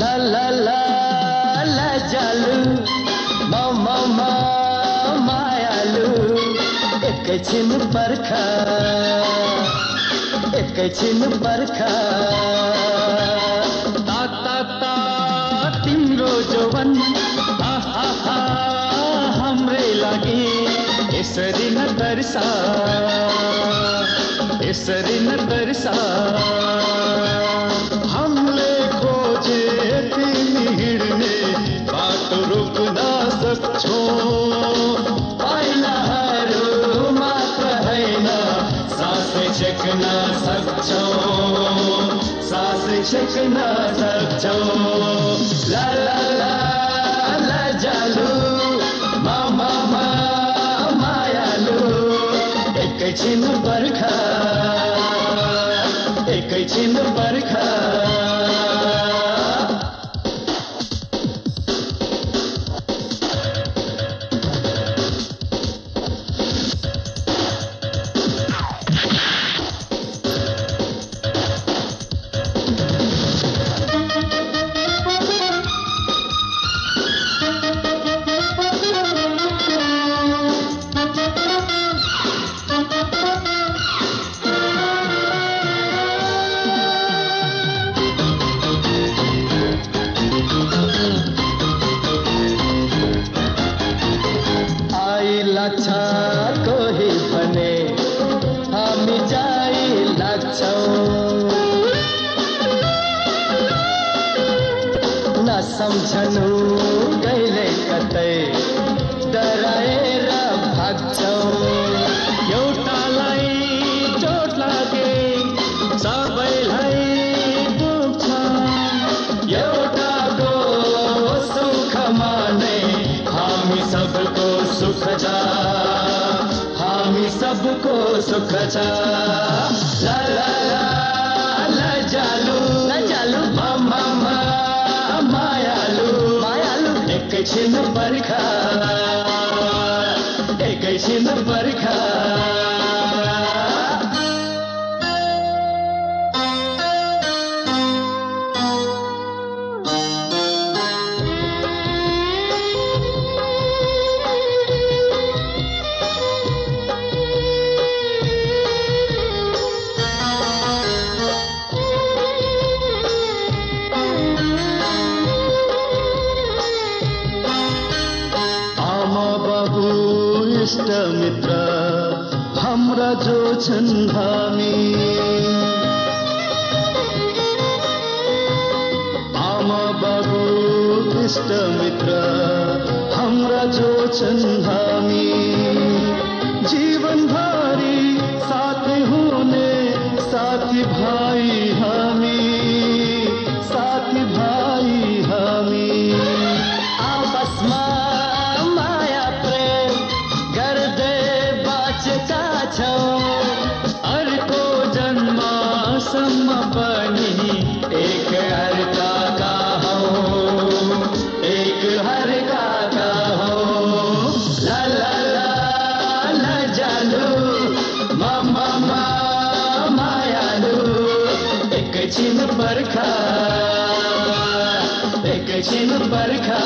ला ला ला ला जालु। एकैछिन एक छिन बरखा ता ता ता तिम्रो जवन हाम्रै लागि। यसरी न तर्सा यसरी न तर्सा सासै छेक्न सक्छौ ला ला ला ला जालु मा मा मा लाग्छ कोही भने हामी जाइ लाग्छौँ। नसम्झनु कहिले कतै डराएर भाग्छौँ। सबको सुख छ ला ला ला ला जालु। ला जालु। मायालु। मायालु। एकैछिन एकैछिन इष्ट मित्र, हाम्रा जो छन् आमा बाबु इष्ट मित्र, हाम्रा जो छन् हामी जीवनभरि साथी हुने साथी भाइ अम्मा मायालु एकैछिन बर्खा एकैछिन बर्खा